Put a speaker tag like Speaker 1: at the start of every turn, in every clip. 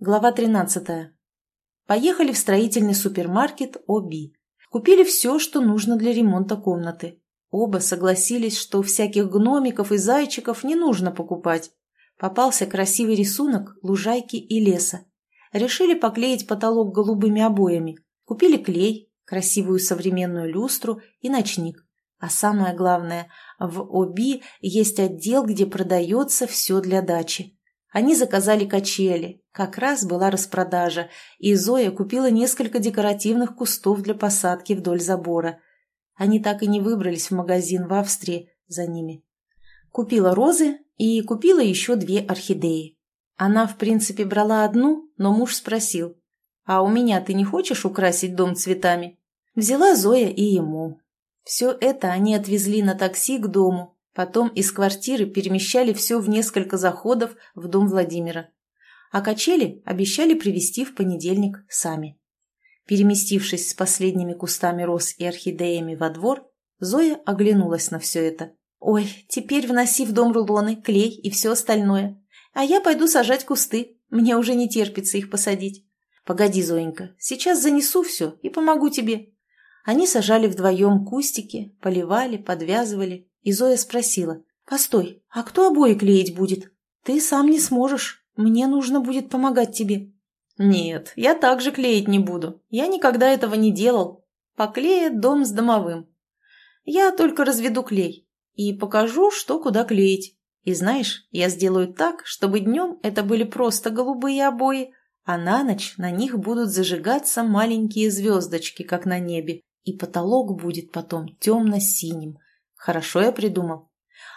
Speaker 1: Глава 13. Поехали в строительный супермаркет ОБИ. Купили все, что нужно для ремонта комнаты. Оба согласились, что всяких гномиков и зайчиков не нужно покупать. Попался красивый рисунок лужайки и леса. Решили поклеить потолок голубыми обоями. Купили клей, красивую современную люстру и ночник. А самое главное, в ОБИ есть отдел, где продается все для дачи. Они заказали качели, как раз была распродажа, и Зоя купила несколько декоративных кустов для посадки вдоль забора. Они так и не выбрались в магазин в Австрии за ними. Купила розы и купила еще две орхидеи. Она, в принципе, брала одну, но муж спросил, «А у меня ты не хочешь украсить дом цветами?» Взяла Зоя и ему. Все это они отвезли на такси к дому, Потом из квартиры перемещали все в несколько заходов в дом Владимира. А качели обещали привезти в понедельник сами. Переместившись с последними кустами роз и орхидеями во двор, Зоя оглянулась на все это. «Ой, теперь вноси в дом рулоны, клей и все остальное. А я пойду сажать кусты. Мне уже не терпится их посадить. Погоди, Зоенька, сейчас занесу все и помогу тебе». Они сажали вдвоем кустики, поливали, подвязывали, и Зоя спросила. «Постой, а кто обои клеить будет? Ты сам не сможешь. Мне нужно будет помогать тебе». «Нет, я также клеить не буду. Я никогда этого не делал. Поклеят дом с домовым. Я только разведу клей и покажу, что куда клеить. И знаешь, я сделаю так, чтобы днем это были просто голубые обои, а на ночь на них будут зажигаться маленькие звездочки, как на небе, и потолок будет потом темно-синим, Хорошо я придумал.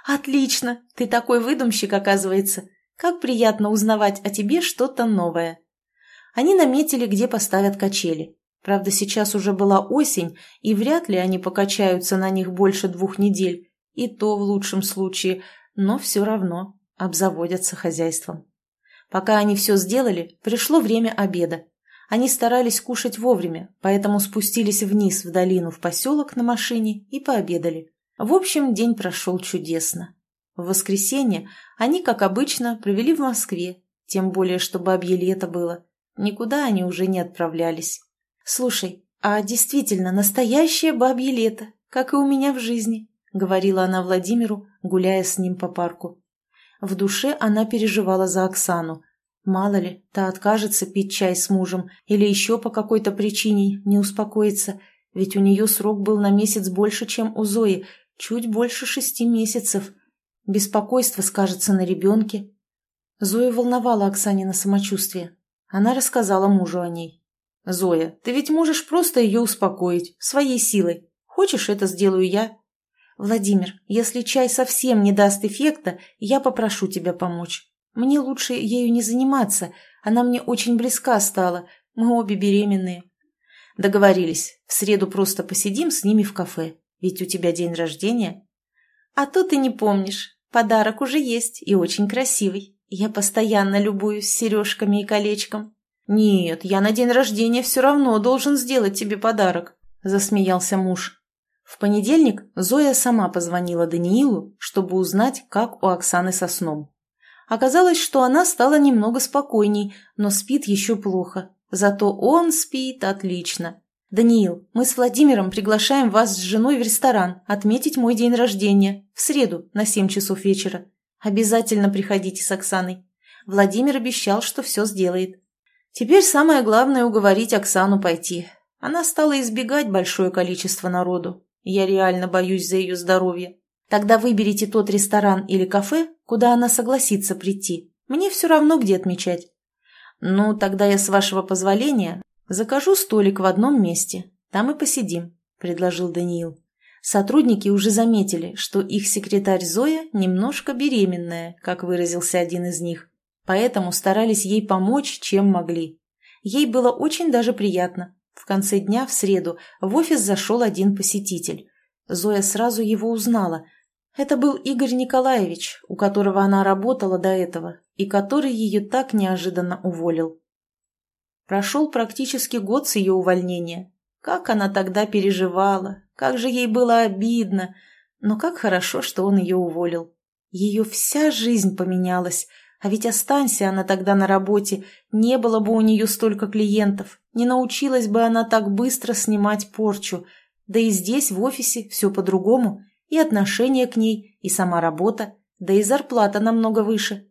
Speaker 1: Отлично! Ты такой выдумщик, оказывается. Как приятно узнавать о тебе что-то новое. Они наметили, где поставят качели. Правда, сейчас уже была осень, и вряд ли они покачаются на них больше двух недель. И то в лучшем случае, но все равно обзаводятся хозяйством. Пока они все сделали, пришло время обеда. Они старались кушать вовремя, поэтому спустились вниз в долину в поселок на машине и пообедали. В общем, день прошел чудесно. В воскресенье они, как обычно, провели в Москве, тем более, что бабье лето было. Никуда они уже не отправлялись. «Слушай, а действительно настоящее бабье лето, как и у меня в жизни», — говорила она Владимиру, гуляя с ним по парку. В душе она переживала за Оксану. Мало ли, та откажется пить чай с мужем или еще по какой-то причине не успокоится, ведь у нее срок был на месяц больше, чем у Зои, Чуть больше шести месяцев. Беспокойство скажется на ребенке. Зоя волновала Оксанина самочувствие. Она рассказала мужу о ней. «Зоя, ты ведь можешь просто ее успокоить, своей силой. Хочешь, это сделаю я?» «Владимир, если чай совсем не даст эффекта, я попрошу тебя помочь. Мне лучше ею не заниматься, она мне очень близка стала, мы обе беременные». «Договорились, в среду просто посидим с ними в кафе. Ведь у тебя день рождения. А то ты не помнишь. Подарок уже есть и очень красивый. Я постоянно любуюсь сережками и колечком. Нет, я на день рождения все равно должен сделать тебе подарок, засмеялся муж. В понедельник Зоя сама позвонила Даниилу, чтобы узнать, как у Оксаны со сном. Оказалось, что она стала немного спокойней, но спит еще плохо. Зато он спит отлично. «Даниил, мы с Владимиром приглашаем вас с женой в ресторан отметить мой день рождения в среду на семь часов вечера. Обязательно приходите с Оксаной. Владимир обещал, что все сделает. Теперь самое главное уговорить Оксану пойти. Она стала избегать большое количество народу. Я реально боюсь за ее здоровье. Тогда выберите тот ресторан или кафе, куда она согласится прийти. Мне все равно, где отмечать. Ну, тогда я, с вашего позволения, «Закажу столик в одном месте, там и посидим», – предложил Даниил. Сотрудники уже заметили, что их секретарь Зоя немножко беременная, как выразился один из них, поэтому старались ей помочь, чем могли. Ей было очень даже приятно. В конце дня, в среду, в офис зашел один посетитель. Зоя сразу его узнала. Это был Игорь Николаевич, у которого она работала до этого, и который ее так неожиданно уволил. Прошел практически год с ее увольнения. Как она тогда переживала, как же ей было обидно. Но как хорошо, что он ее уволил. Ее вся жизнь поменялась. А ведь останься она тогда на работе, не было бы у нее столько клиентов, не научилась бы она так быстро снимать порчу. Да и здесь, в офисе, все по-другому. И отношение к ней, и сама работа, да и зарплата намного выше.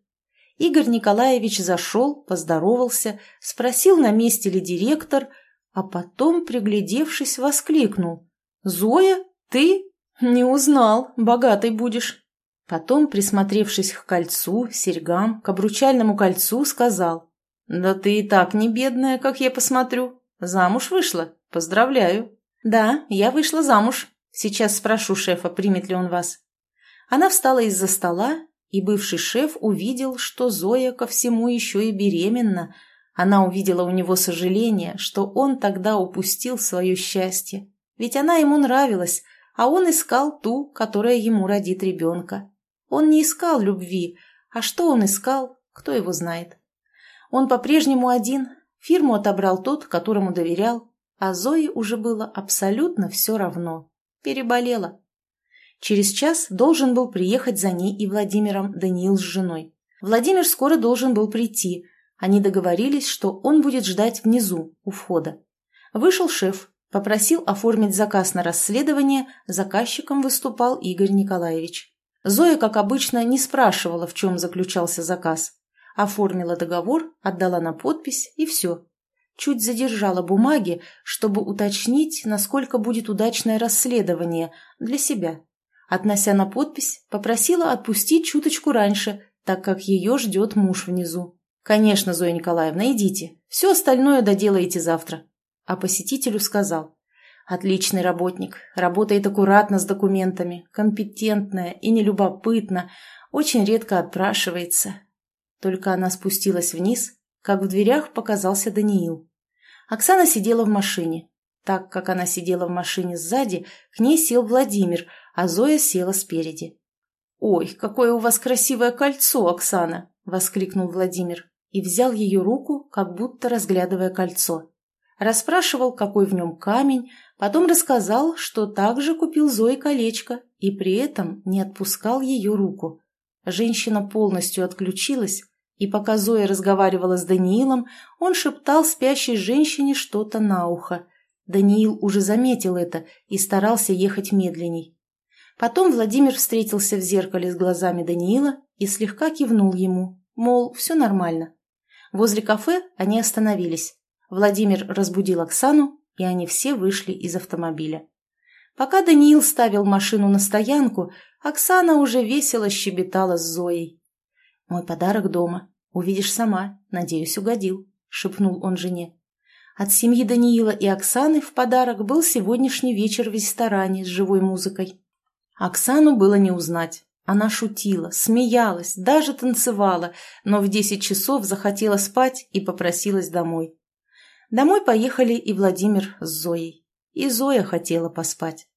Speaker 1: Игорь Николаевич зашел, поздоровался, спросил, на месте ли директор, а потом, приглядевшись, воскликнул. «Зоя, ты? Не узнал, богатой будешь». Потом, присмотревшись к кольцу, серьгам, к обручальному кольцу, сказал. «Да ты и так не бедная, как я посмотрю. Замуж вышла? Поздравляю». «Да, я вышла замуж. Сейчас спрошу шефа, примет ли он вас». Она встала из-за стола, и бывший шеф увидел, что Зоя ко всему еще и беременна. Она увидела у него сожаление, что он тогда упустил свое счастье. Ведь она ему нравилась, а он искал ту, которая ему родит ребенка. Он не искал любви, а что он искал, кто его знает. Он по-прежнему один, фирму отобрал тот, которому доверял, а Зое уже было абсолютно все равно. Переболела. Через час должен был приехать за ней и Владимиром Даниил с женой. Владимир скоро должен был прийти. Они договорились, что он будет ждать внизу, у входа. Вышел шеф, попросил оформить заказ на расследование, заказчиком выступал Игорь Николаевич. Зоя, как обычно, не спрашивала, в чем заключался заказ. Оформила договор, отдала на подпись и все. Чуть задержала бумаги, чтобы уточнить, насколько будет удачное расследование для себя. Относя на подпись, попросила отпустить чуточку раньше, так как ее ждет муж внизу. «Конечно, Зоя Николаевна, идите. Все остальное доделаете завтра». А посетителю сказал. Отличный работник, работает аккуратно с документами, компетентная и нелюбопытна, очень редко отпрашивается. Только она спустилась вниз, как в дверях показался Даниил. Оксана сидела в машине. Так как она сидела в машине сзади, к ней сел Владимир, а Зоя села спереди. «Ой, какое у вас красивое кольцо, Оксана!» — воскликнул Владимир и взял ее руку, как будто разглядывая кольцо. Расспрашивал, какой в нем камень, Потом рассказал, что также купил Зое колечко и при этом не отпускал ее руку. Женщина полностью отключилась, и пока Зоя разговаривала с Даниилом, он шептал спящей женщине что-то на ухо. Даниил уже заметил это и старался ехать медленней. Потом Владимир встретился в зеркале с глазами Даниила и слегка кивнул ему, мол, все нормально. Возле кафе они остановились. Владимир разбудил Оксану, и они все вышли из автомобиля. Пока Даниил ставил машину на стоянку, Оксана уже весело щебетала с Зоей. «Мой подарок дома. Увидишь сама. Надеюсь, угодил», — шепнул он жене. От семьи Даниила и Оксаны в подарок был сегодняшний вечер в ресторане с живой музыкой. Оксану было не узнать. Она шутила, смеялась, даже танцевала, но в десять часов захотела спать и попросилась домой. Домой поехали и Владимир с Зоей. И Зоя хотела поспать.